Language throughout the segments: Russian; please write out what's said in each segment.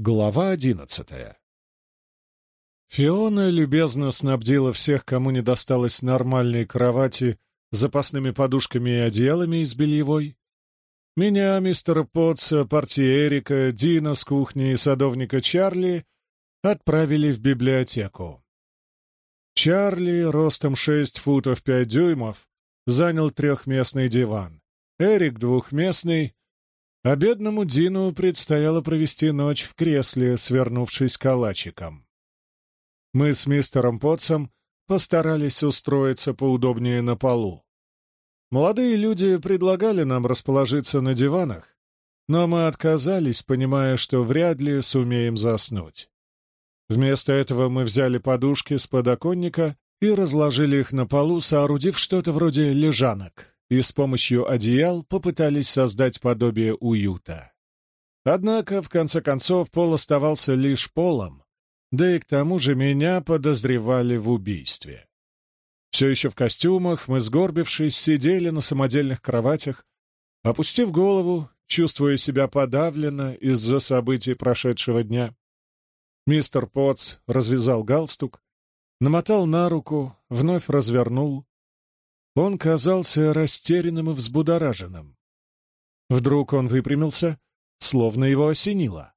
Глава одиннадцатая Фиона любезно снабдила всех, кому не досталось нормальной кровати, запасными подушками и одеялами из бельевой. Меня, мистера Потца, партии Эрика, Дина с кухни и садовника Чарли отправили в библиотеку. Чарли, ростом шесть футов пять дюймов, занял трехместный диван. Эрик — двухместный, а бедному Дину предстояло провести ночь в кресле, свернувшись калачиком. Мы с мистером Потсом постарались устроиться поудобнее на полу. Молодые люди предлагали нам расположиться на диванах, но мы отказались, понимая, что вряд ли сумеем заснуть. Вместо этого мы взяли подушки с подоконника и разложили их на полу, соорудив что-то вроде лежанок и с помощью одеял попытались создать подобие уюта. Однако, в конце концов, пол оставался лишь полом, да и к тому же меня подозревали в убийстве. Все еще в костюмах мы, сгорбившись, сидели на самодельных кроватях, опустив голову, чувствуя себя подавленно из-за событий прошедшего дня. Мистер Потс развязал галстук, намотал на руку, вновь развернул, он казался растерянным и взбудораженным. Вдруг он выпрямился, словно его осенило.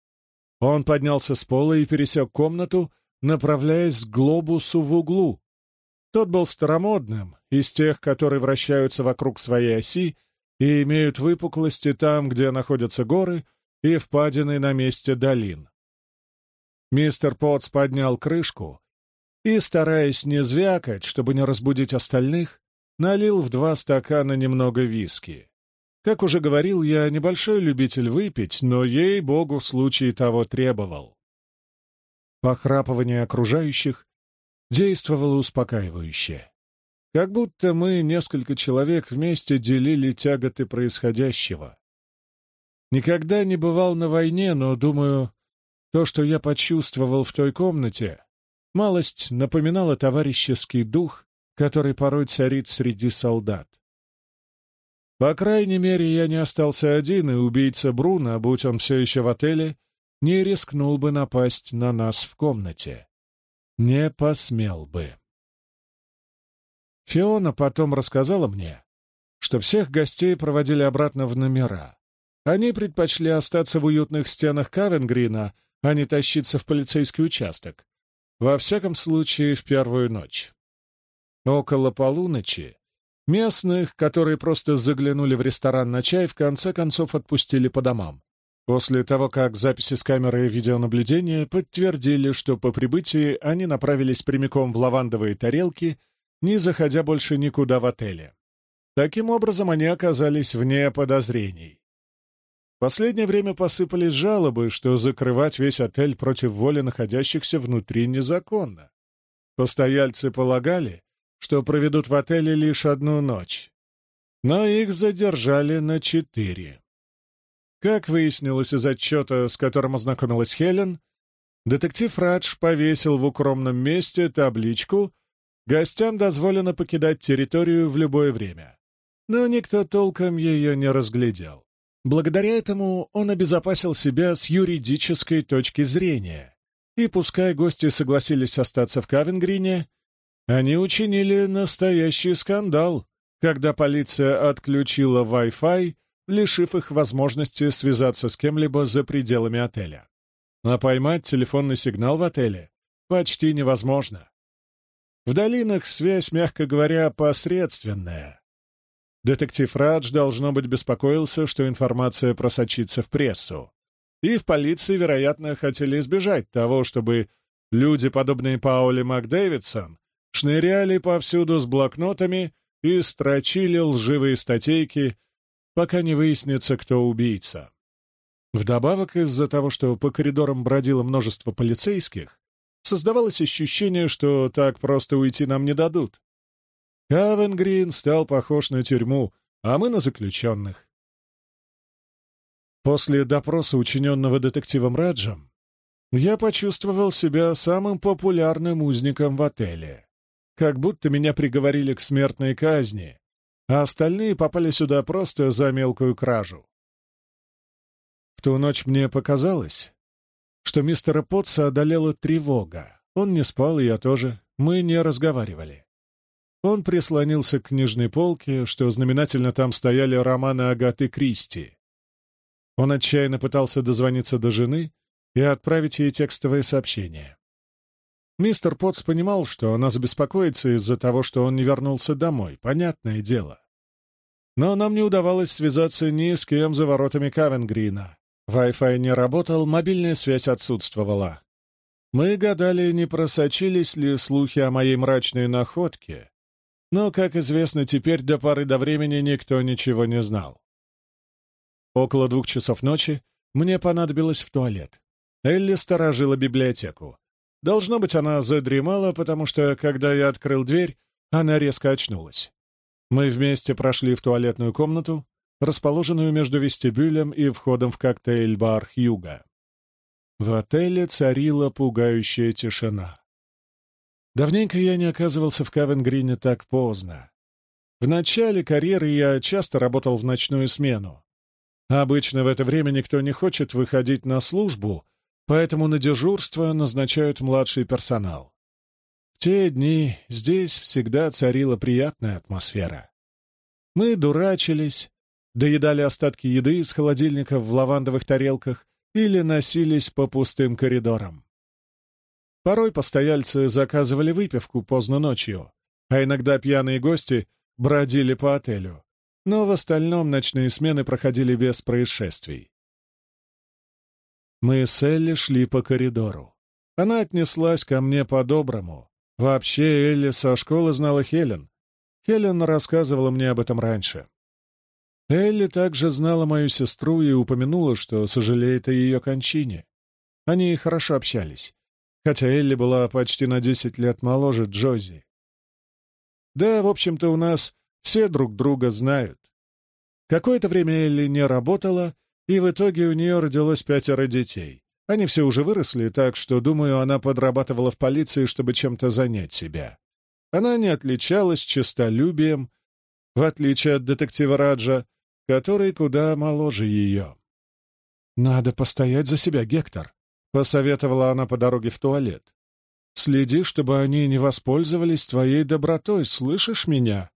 Он поднялся с пола и пересек комнату, направляясь к глобусу в углу. Тот был старомодным, из тех, которые вращаются вокруг своей оси и имеют выпуклости там, где находятся горы, и впадины на месте долин. Мистер Потс поднял крышку и, стараясь не звякать, чтобы не разбудить остальных, налил в два стакана немного виски. Как уже говорил, я небольшой любитель выпить, но, ей-богу, случай того требовал. Похрапывание окружающих действовало успокаивающе. Как будто мы, несколько человек, вместе делили тяготы происходящего. Никогда не бывал на войне, но, думаю, то, что я почувствовал в той комнате, малость напоминало товарищеский дух, который порой царит среди солдат. По крайней мере, я не остался один, и убийца Бруно, будь он все еще в отеле, не рискнул бы напасть на нас в комнате. Не посмел бы. Фиона потом рассказала мне, что всех гостей проводили обратно в номера. Они предпочли остаться в уютных стенах Кавенгрина, а не тащиться в полицейский участок. Во всяком случае, в первую ночь. Около полуночи местных, которые просто заглянули в ресторан на чай, в конце концов отпустили по домам. После того, как записи с камеры видеонаблюдения подтвердили, что по прибытии они направились прямиком в лавандовые тарелки, не заходя больше никуда в отеле. Таким образом, они оказались вне подозрений. В последнее время посыпались жалобы, что закрывать весь отель против воли находящихся внутри незаконно. Постояльцы полагали, что проведут в отеле лишь одну ночь. Но их задержали на четыре. Как выяснилось из отчета, с которым ознакомилась Хелен, детектив Радж повесил в укромном месте табличку «Гостям дозволено покидать территорию в любое время». Но никто толком ее не разглядел. Благодаря этому он обезопасил себя с юридической точки зрения. И пускай гости согласились остаться в Кавенгрине, они учинили настоящий скандал, когда полиция отключила Wi-Fi, лишив их возможности связаться с кем-либо за пределами отеля. А поймать телефонный сигнал в отеле почти невозможно. В долинах связь, мягко говоря, посредственная. Детектив Радж, должно быть, беспокоился, что информация просочится в прессу. И в полиции, вероятно, хотели избежать того, чтобы люди, подобные Пауле МакДэвидсон, шныряли повсюду с блокнотами и строчили лживые статейки, пока не выяснится, кто убийца. Вдобавок, из-за того, что по коридорам бродило множество полицейских, создавалось ощущение, что так просто уйти нам не дадут. Кавенгрин стал похож на тюрьму, а мы на заключенных. После допроса, учиненного детективом Раджем, я почувствовал себя самым популярным узником в отеле как будто меня приговорили к смертной казни, а остальные попали сюда просто за мелкую кражу. В ту ночь мне показалось, что мистера Потца одолела тревога. Он не спал, и я тоже. Мы не разговаривали. Он прислонился к книжной полке, что знаменательно там стояли романы Агаты Кристи. Он отчаянно пытался дозвониться до жены и отправить ей текстовое сообщение. Мистер Потс понимал, что она забеспокоится из-за того, что он не вернулся домой, понятное дело. Но нам не удавалось связаться ни с кем за воротами Кавенгрина. Wi-Fi не работал, мобильная связь отсутствовала. Мы гадали, не просочились ли слухи о моей мрачной находке, но, как известно, теперь до поры до времени никто ничего не знал. Около двух часов ночи мне понадобилось в туалет. Элли сторожила библиотеку. Должно быть, она задремала, потому что, когда я открыл дверь, она резко очнулась. Мы вместе прошли в туалетную комнату, расположенную между вестибюлем и входом в коктейль-бар «Хьюга». В отеле царила пугающая тишина. Давненько я не оказывался в Кавенгрине так поздно. В начале карьеры я часто работал в ночную смену. Обычно в это время никто не хочет выходить на службу, поэтому на дежурство назначают младший персонал те дни здесь всегда царила приятная атмосфера. Мы дурачились, доедали остатки еды из холодильника в лавандовых тарелках или носились по пустым коридорам. Порой постояльцы заказывали выпивку поздно ночью, а иногда пьяные гости бродили по отелю, но в остальном ночные смены проходили без происшествий. Мы с Элли шли по коридору. Она отнеслась ко мне по-доброму, Вообще, Элли со школы знала Хелен. Хелен рассказывала мне об этом раньше. Элли также знала мою сестру и упомянула, что сожалеет о ее кончине. Они хорошо общались, хотя Элли была почти на десять лет моложе Джози. Да, в общем-то, у нас все друг друга знают. Какое-то время Элли не работала, и в итоге у нее родилось пятеро детей. Они все уже выросли, так что, думаю, она подрабатывала в полиции, чтобы чем-то занять себя. Она не отличалась честолюбием, в отличие от детектива Раджа, который куда моложе ее. «Надо постоять за себя, Гектор», — посоветовала она по дороге в туалет. «Следи, чтобы они не воспользовались твоей добротой, слышишь меня?»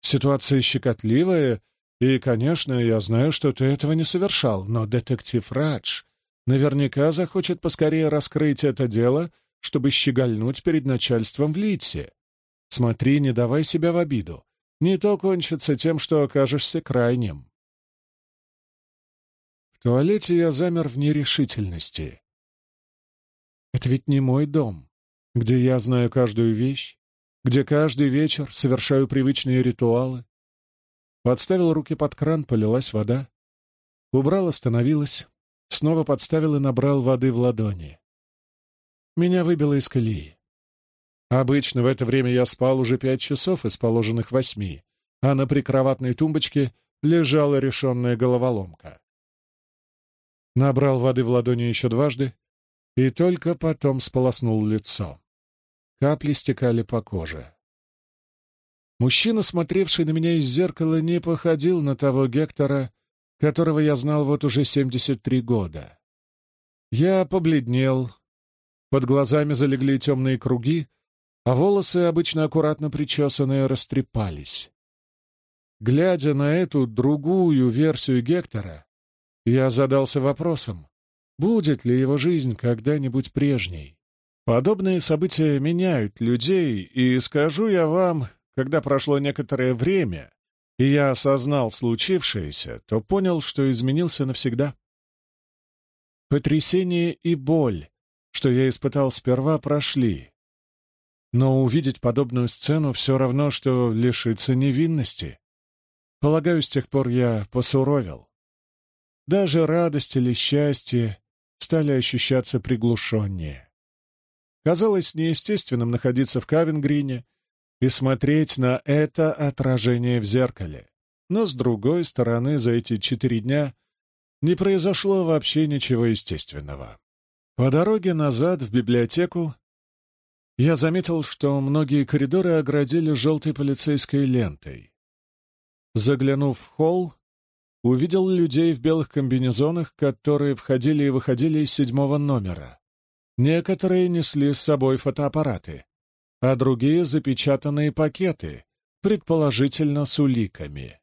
Ситуация щекотливая, и, конечно, я знаю, что ты этого не совершал, но детектив Радж Наверняка захочет поскорее раскрыть это дело, чтобы щегольнуть перед начальством в Литсе. Смотри, не давай себя в обиду. Не то кончится тем, что окажешься крайним. В туалете я замер в нерешительности. Это ведь не мой дом, где я знаю каждую вещь, где каждый вечер совершаю привычные ритуалы. Подставил руки под кран, полилась вода. Убрал, остановилась, Снова подставил и набрал воды в ладони. Меня выбило из колеи. Обычно в это время я спал уже пять часов из положенных восьми, а на прикроватной тумбочке лежала решенная головоломка. Набрал воды в ладони еще дважды и только потом сполоснул лицо. Капли стекали по коже. Мужчина, смотревший на меня из зеркала, не походил на того Гектора, которого я знал вот уже 73 года. Я побледнел, под глазами залегли темные круги, а волосы, обычно аккуратно причесанные, растрепались. Глядя на эту другую версию Гектора, я задался вопросом, будет ли его жизнь когда-нибудь прежней. Подобные события меняют людей, и скажу я вам, когда прошло некоторое время, и я осознал случившееся, то понял, что изменился навсегда. Потрясение и боль, что я испытал сперва, прошли. Но увидеть подобную сцену все равно, что лишиться невинности. Полагаю, с тех пор я посуровил. Даже радость или счастье стали ощущаться приглушеннее. Казалось неестественным находиться в Кавенгрине и смотреть на это отражение в зеркале. Но, с другой стороны, за эти четыре дня не произошло вообще ничего естественного. По дороге назад в библиотеку я заметил, что многие коридоры оградили желтой полицейской лентой. Заглянув в холл, увидел людей в белых комбинезонах, которые входили и выходили из седьмого номера. Некоторые несли с собой фотоаппараты, а другие — запечатанные пакеты, предположительно с уликами.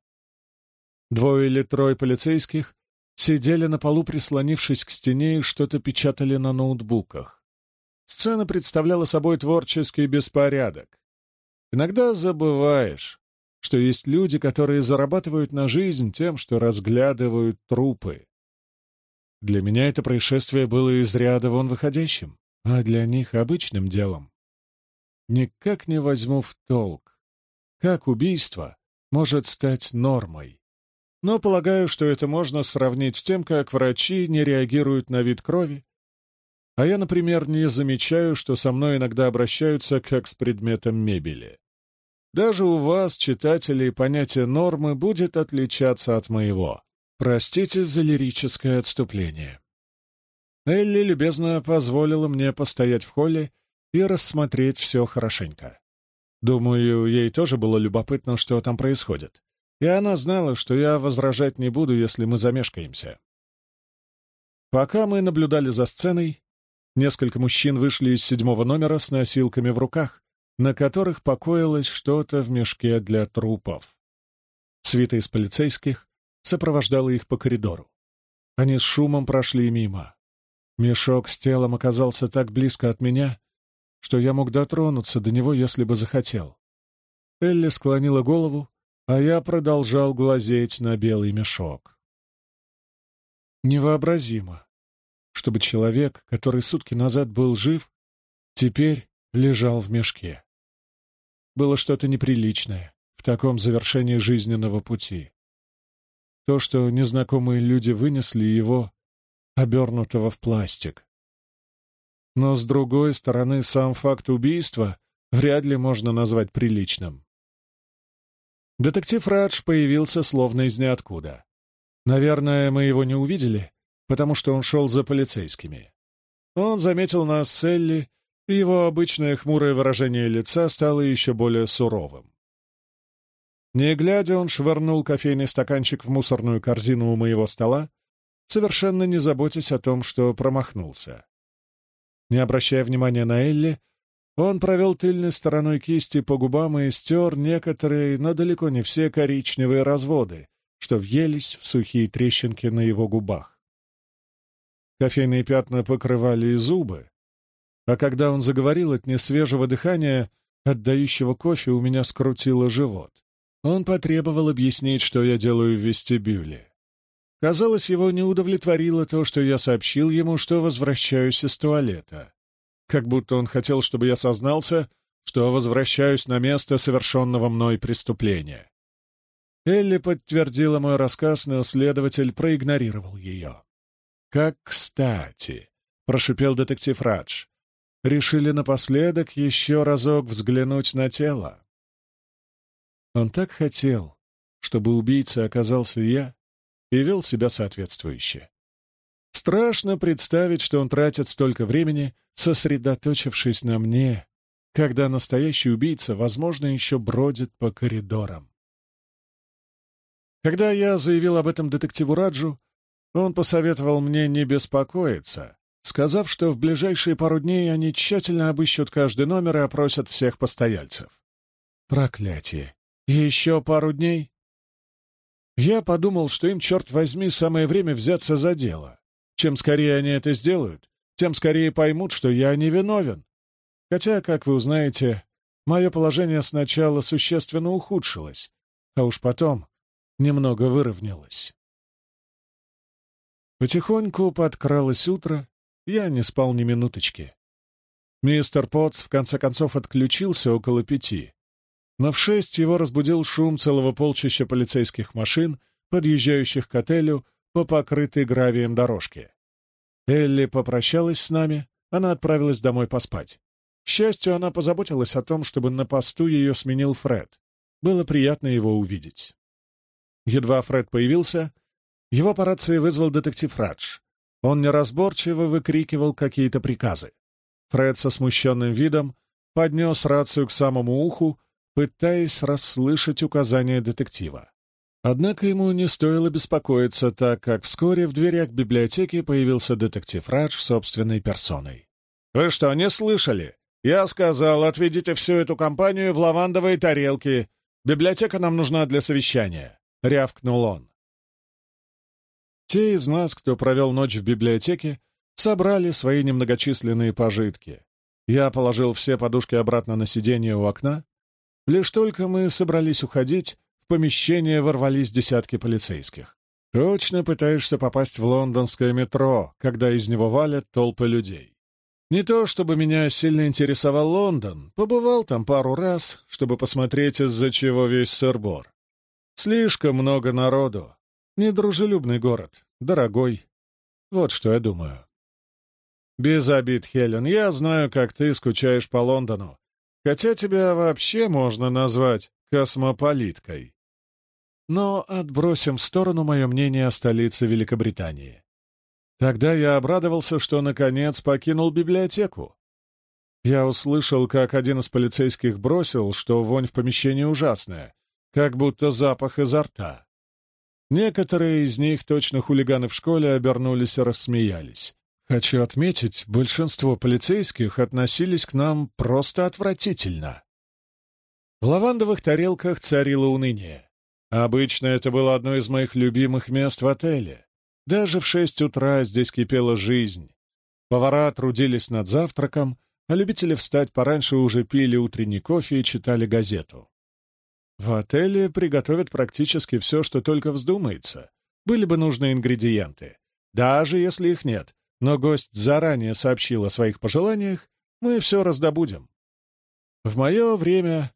Двое или трое полицейских сидели на полу, прислонившись к стене, и что-то печатали на ноутбуках. Сцена представляла собой творческий беспорядок. Иногда забываешь, что есть люди, которые зарабатывают на жизнь тем, что разглядывают трупы. Для меня это происшествие было из ряда вон выходящим, а для них — обычным делом. Никак не возьму в толк, как убийство может стать нормой. Но полагаю, что это можно сравнить с тем, как врачи не реагируют на вид крови, а я, например, не замечаю, что со мной иногда обращаются как с предметом мебели. Даже у вас, читателей, понятие нормы будет отличаться от моего. Простите за лирическое отступление. Элли любезно позволила мне постоять в холле и рассмотреть все хорошенько. Думаю, ей тоже было любопытно, что там происходит. И она знала, что я возражать не буду, если мы замешкаемся. Пока мы наблюдали за сценой, несколько мужчин вышли из седьмого номера с носилками в руках, на которых покоилось что-то в мешке для трупов. Свита из полицейских сопровождала их по коридору. Они с шумом прошли мимо. Мешок с телом оказался так близко от меня, что я мог дотронуться до него, если бы захотел. Элли склонила голову, а я продолжал глазеть на белый мешок. Невообразимо, чтобы человек, который сутки назад был жив, теперь лежал в мешке. Было что-то неприличное в таком завершении жизненного пути. То, что незнакомые люди вынесли его, обернутого в пластик. Но, с другой стороны, сам факт убийства вряд ли можно назвать приличным. Детектив Радж появился словно из ниоткуда. Наверное, мы его не увидели, потому что он шел за полицейскими. Он заметил нас с Элли, и его обычное хмурое выражение лица стало еще более суровым. Не глядя, он швырнул кофейный стаканчик в мусорную корзину у моего стола, совершенно не заботясь о том, что промахнулся. Не обращая внимания на Элли, он провел тыльной стороной кисти по губам и стер некоторые, но далеко не все коричневые разводы, что въелись в сухие трещинки на его губах. Кофейные пятна покрывали и зубы, а когда он заговорил от несвежего дыхания, отдающего кофе, у меня скрутило живот. Он потребовал объяснить, что я делаю в вестибюле. Казалось, его не удовлетворило то, что я сообщил ему, что возвращаюсь из туалета. Как будто он хотел, чтобы я сознался, что возвращаюсь на место совершенного мной преступления. Элли подтвердила мой рассказ, но следователь проигнорировал ее. «Как кстати», — прошипел детектив Радж, — «решили напоследок еще разок взглянуть на тело». Он так хотел, чтобы убийцей оказался я, и вел себя соответствующе. Страшно представить, что он тратит столько времени, сосредоточившись на мне, когда настоящий убийца, возможно, еще бродит по коридорам. Когда я заявил об этом детективу Раджу, он посоветовал мне не беспокоиться, сказав, что в ближайшие пару дней они тщательно обыщут каждый номер и опросят всех постояльцев. Проклятие! еще пару дней? Я подумал, что им, черт возьми, самое время взяться за дело. Чем скорее они это сделают, тем скорее поймут, что я не виновен. Хотя, как вы узнаете, мое положение сначала существенно ухудшилось, а уж потом немного выровнялось. Потихоньку подкралось утро, я не спал ни минуточки. Мистер Потс в конце концов отключился около пяти, но в шесть его разбудил шум целого полчища полицейских машин, подъезжающих к отелю по покрытой гравием дорожке. Элли попрощалась с нами, она отправилась домой поспать. К счастью, она позаботилась о том, чтобы на посту ее сменил Фред. Было приятно его увидеть. Едва Фред появился, его по рации вызвал детектив Радж. Он неразборчиво выкрикивал какие-то приказы. Фред со смущенным видом поднес рацию к самому уху, пытаясь расслышать указания детектива. Однако ему не стоило беспокоиться, так как вскоре в дверях библиотеки появился детектив Радж собственной персоной. «Вы что, не слышали? Я сказал, отведите всю эту компанию в лавандовые тарелки. Библиотека нам нужна для совещания», — рявкнул он. Те из нас, кто провел ночь в библиотеке, собрали свои немногочисленные пожитки. Я положил все подушки обратно на сиденье у окна. Лишь только мы собрались уходить, в помещение ворвались десятки полицейских. Точно пытаешься попасть в лондонское метро, когда из него валят толпы людей. Не то чтобы меня сильно интересовал Лондон, побывал там пару раз, чтобы посмотреть, из-за чего весь сырбор. Слишком много народу. Недружелюбный город, дорогой. Вот что я думаю. «Без обид, Хелен, я знаю, как ты скучаешь по Лондону, хотя тебя вообще можно назвать космополиткой. Но отбросим в сторону мое мнение о столице Великобритании. Тогда я обрадовался, что, наконец, покинул библиотеку. Я услышал, как один из полицейских бросил, что вонь в помещении ужасная, как будто запах изо рта. Некоторые из них, точно хулиганы в школе, обернулись и рассмеялись. Хочу отметить, большинство полицейских относились к нам просто отвратительно. В лавандовых тарелках царило уныние. Обычно это было одно из моих любимых мест в отеле. Даже в шесть утра здесь кипела жизнь. Повара трудились над завтраком, а любители встать пораньше уже пили утренний кофе и читали газету. В отеле приготовят практически все, что только вздумается. Были бы нужны ингредиенты. Даже если их нет, но гость заранее сообщил о своих пожеланиях, мы все раздобудем. В мое время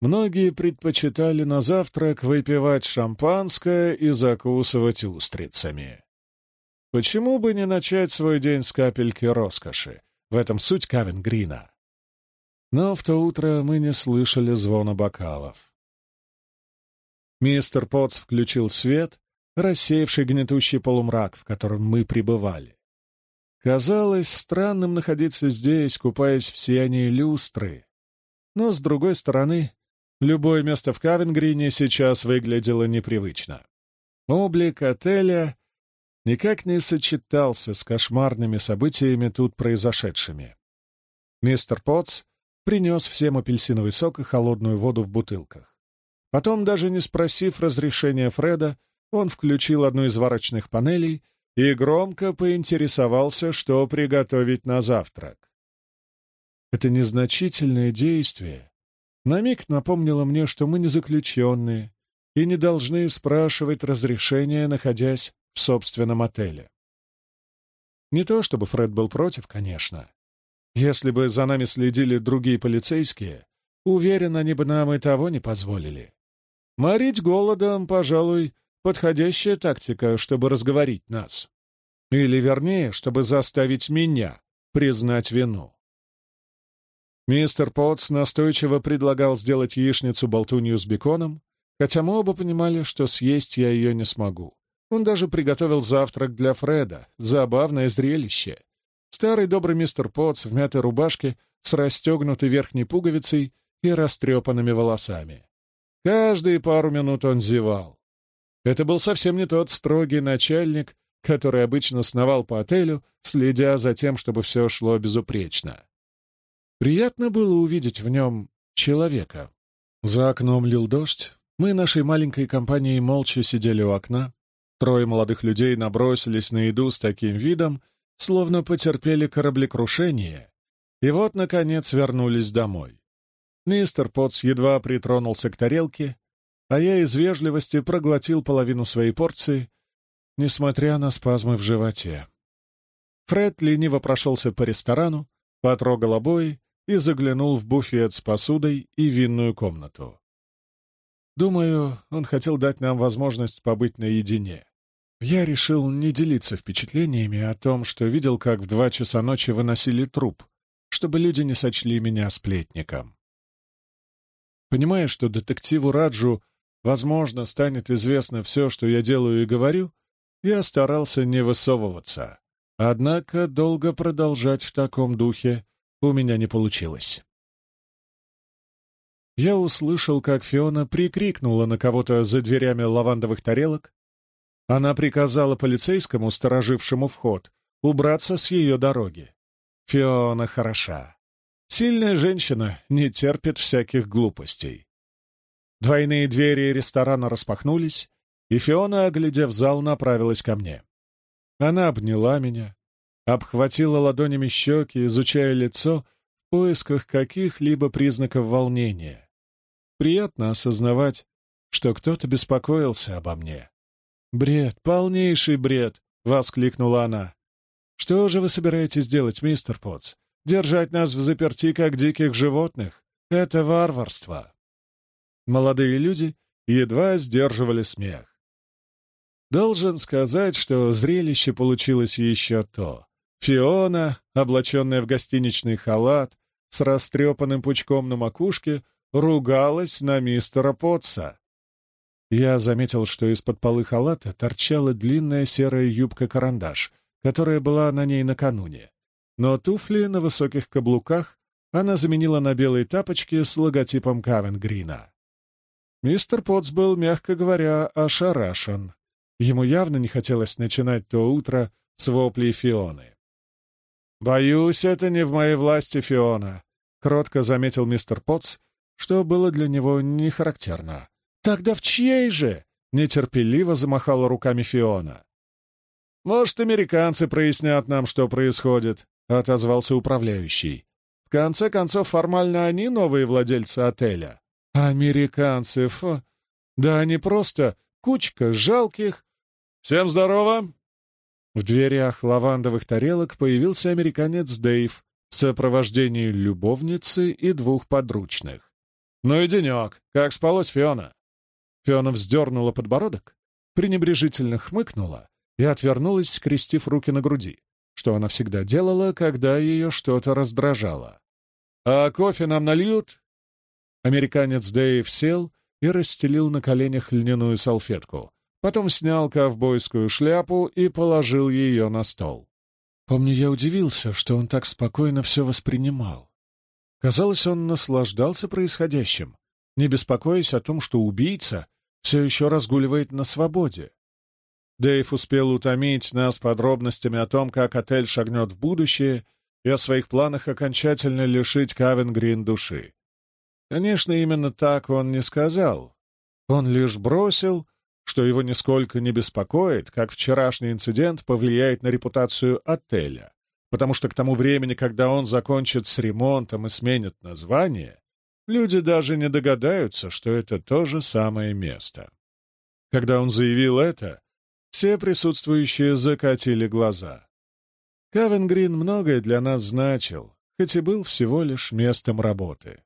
многие предпочитали на завтрак выпивать шампанское и закусывать устрицами. Почему бы не начать свой день с капельки роскоши? В этом суть Кавен Грина. Но в то утро мы не слышали звона бокалов. Мистер Потс включил свет, рассеявший гнетущий полумрак, в котором мы пребывали. Казалось странным находиться здесь, купаясь в сиянии люстры. Но, с другой стороны, любое место в Кавенгрине сейчас выглядело непривычно. Облик отеля никак не сочетался с кошмарными событиями тут произошедшими. Мистер Потс принес всем апельсиновый сок и холодную воду в бутылках. Потом, даже не спросив разрешения Фреда, он включил одну из варочных панелей и громко поинтересовался, что приготовить на завтрак. Это незначительное действие на миг напомнило мне, что мы не заключенные и не должны спрашивать разрешения, находясь в собственном отеле. Не то чтобы Фред был против, конечно. Если бы за нами следили другие полицейские, уверен, они бы нам и того не позволили. Морить голодом, пожалуй, Подходящая тактика, чтобы разговорить нас. Или, вернее, чтобы заставить меня признать вину. Мистер Потс настойчиво предлагал сделать яичницу-болтунью с беконом, хотя мы оба понимали, что съесть я ее не смогу. Он даже приготовил завтрак для Фреда. Забавное зрелище. Старый добрый мистер Потс в мятой рубашке с расстегнутой верхней пуговицей и растрепанными волосами. Каждые пару минут он зевал. Это был совсем не тот строгий начальник, который обычно сновал по отелю, следя за тем, чтобы все шло безупречно. Приятно было увидеть в нем человека. За окном лил дождь. Мы нашей маленькой компанией молча сидели у окна. Трое молодых людей набросились на еду с таким видом, словно потерпели кораблекрушение, и вот, наконец, вернулись домой. Мистер Потс едва притронулся к тарелке, а я из вежливости проглотил половину своей порции, несмотря на спазмы в животе. Фред лениво прошелся по ресторану, потрогал обои и заглянул в буфет с посудой и винную комнату. Думаю, он хотел дать нам возможность побыть наедине. Я решил не делиться впечатлениями о том, что видел, как в два часа ночи выносили труп, чтобы люди не сочли меня сплетником. Понимая, что детективу Раджу возможно, станет известно все, что я делаю и говорю, я старался не высовываться. Однако долго продолжать в таком духе у меня не получилось. Я услышал, как Фиона прикрикнула на кого-то за дверями лавандовых тарелок. Она приказала полицейскому, сторожившему вход, убраться с ее дороги. Фиона хороша. Сильная женщина не терпит всяких глупостей. Двойные двери ресторана распахнулись, и Фиона, оглядев зал, направилась ко мне. Она обняла меня, обхватила ладонями щеки, изучая лицо в поисках каких-либо признаков волнения. Приятно осознавать, что кто-то беспокоился обо мне. «Бред, полнейший бред!» — воскликнула она. «Что же вы собираетесь делать, мистер Потц? Держать нас в заперти, как диких животных? Это варварство!» Молодые люди едва сдерживали смех. Должен сказать, что зрелище получилось еще то. Фиона, облаченная в гостиничный халат, с растрепанным пучком на макушке, ругалась на мистера Потса. Я заметил, что из-под полы халата торчала длинная серая юбка-карандаш, которая была на ней накануне. Но туфли на высоких каблуках она заменила на белые тапочки с логотипом Кавенгрина. Мистер Потс был, мягко говоря, ошарашен. Ему явно не хотелось начинать то утро с воплей Фионы. «Боюсь, это не в моей власти, Фиона», — кротко заметил мистер Потс, что было для него не характерно. «Тогда в чьей же?» — нетерпеливо замахала руками Фиона. «Может, американцы прояснят нам, что происходит», — отозвался управляющий. «В конце концов, формально они новые владельцы отеля». «Американцы, фу! Да они просто кучка жалких...» «Всем здорово!» В дверях лавандовых тарелок появился американец Дэйв в сопровождении любовницы и двух подручных. «Ну и денек! Как спалось, Фиона?» Фиона вздернула подбородок, пренебрежительно хмыкнула и отвернулась, скрестив руки на груди, что она всегда делала, когда ее что-то раздражало. «А кофе нам нальют?» Американец Дэйв сел и расстелил на коленях льняную салфетку, потом снял ковбойскую шляпу и положил ее на стол. Помню, я удивился, что он так спокойно все воспринимал. Казалось, он наслаждался происходящим, не беспокоясь о том, что убийца все еще разгуливает на свободе. Дэйв успел утомить нас подробностями о том, как отель шагнет в будущее и о своих планах окончательно лишить Кавен Грин души. Конечно, именно так он не сказал. Он лишь бросил, что его нисколько не беспокоит, как вчерашний инцидент повлияет на репутацию отеля, потому что к тому времени, когда он закончит с ремонтом и сменит название, люди даже не догадаются, что это то же самое место. Когда он заявил это, все присутствующие закатили глаза. Кавен Грин многое для нас значил, хоть и был всего лишь местом работы.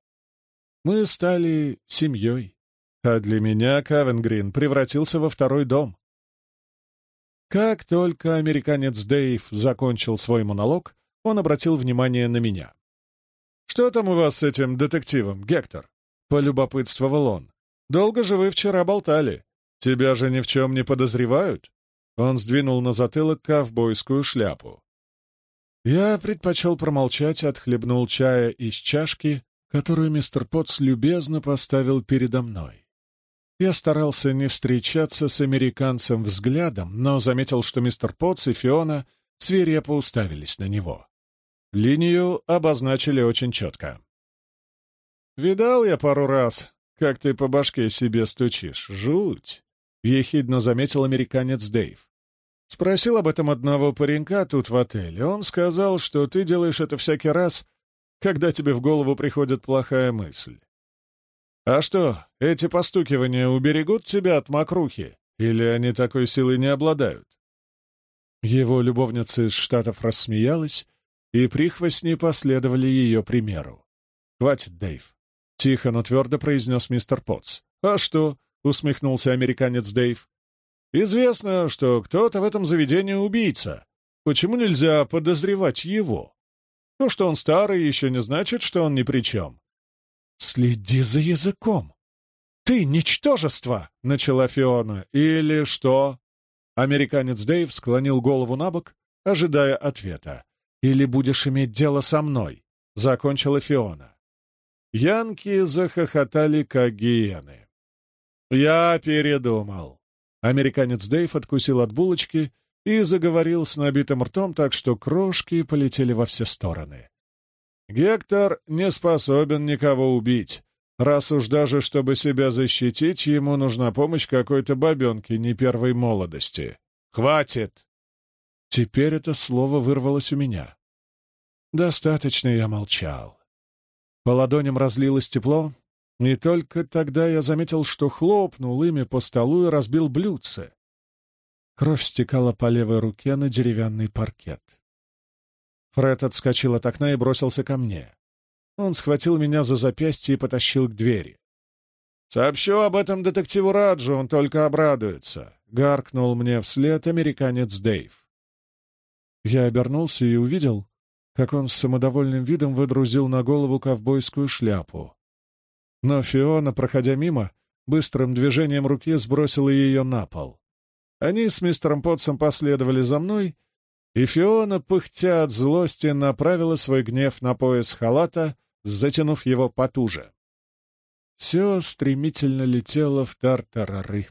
Мы стали семьей, а для меня Кавен Грин превратился во второй дом. Как только американец Дэйв закончил свой монолог, он обратил внимание на меня. «Что там у вас с этим детективом, Гектор?» — полюбопытствовал он. «Долго же вы вчера болтали. Тебя же ни в чем не подозревают?» Он сдвинул на затылок ковбойскую шляпу. Я предпочел промолчать, отхлебнул чая из чашки, которую мистер Потс любезно поставил передо мной. Я старался не встречаться с американцем взглядом, но заметил, что мистер Потс и Фиона свирепо уставились на него. Линию обозначили очень четко. «Видал я пару раз, как ты по башке себе стучишь. Жуть!» — ехидно заметил американец Дэйв. Спросил об этом одного паренька тут в отеле. Он сказал, что ты делаешь это всякий раз, когда тебе в голову приходит плохая мысль. А что, эти постукивания уберегут тебя от мокрухи? Или они такой силой не обладают? Его любовница из Штатов рассмеялась, и прихвостни последовали ее примеру. «Хватит, Дэйв», — тихо, но твердо произнес мистер Потс. «А что?» — усмехнулся американец Дэйв. «Известно, что кто-то в этом заведении убийца. Почему нельзя подозревать его? То, что он старый, еще не значит, что он ни при чем». «Следи за языком!» «Ты — ничтожество!» — начала Фиона. «Или что?» Американец Дэйв склонил голову на бок, ожидая ответа. «Или будешь иметь дело со мной?» — закончила Фиона. Янки захохотали, как гиены. «Я передумал». Американец Дэйв откусил от булочки и заговорил с набитым ртом так, что крошки полетели во все стороны. «Гектор не способен никого убить, раз уж даже, чтобы себя защитить, ему нужна помощь какой-то бабенки не первой молодости. Хватит!» Теперь это слово вырвалось у меня. Достаточно я молчал. По ладоням разлилось тепло, и только тогда я заметил, что хлопнул ими по столу и разбил блюдце. Кровь стекала по левой руке на деревянный паркет. Фред отскочил от окна и бросился ко мне. Он схватил меня за запястье и потащил к двери. «Сообщу об этом детективу Раджу, он только обрадуется», — гаркнул мне вслед американец Дэйв. Я обернулся и увидел, как он с самодовольным видом выдрузил на голову ковбойскую шляпу. Но Фиона, проходя мимо, быстрым движением руки сбросила ее на пол. Они с мистером Потсом последовали за мной, и Фиона, пыхтя от злости, направила свой гнев на пояс халата, затянув его потуже. Все стремительно летело в тартарары.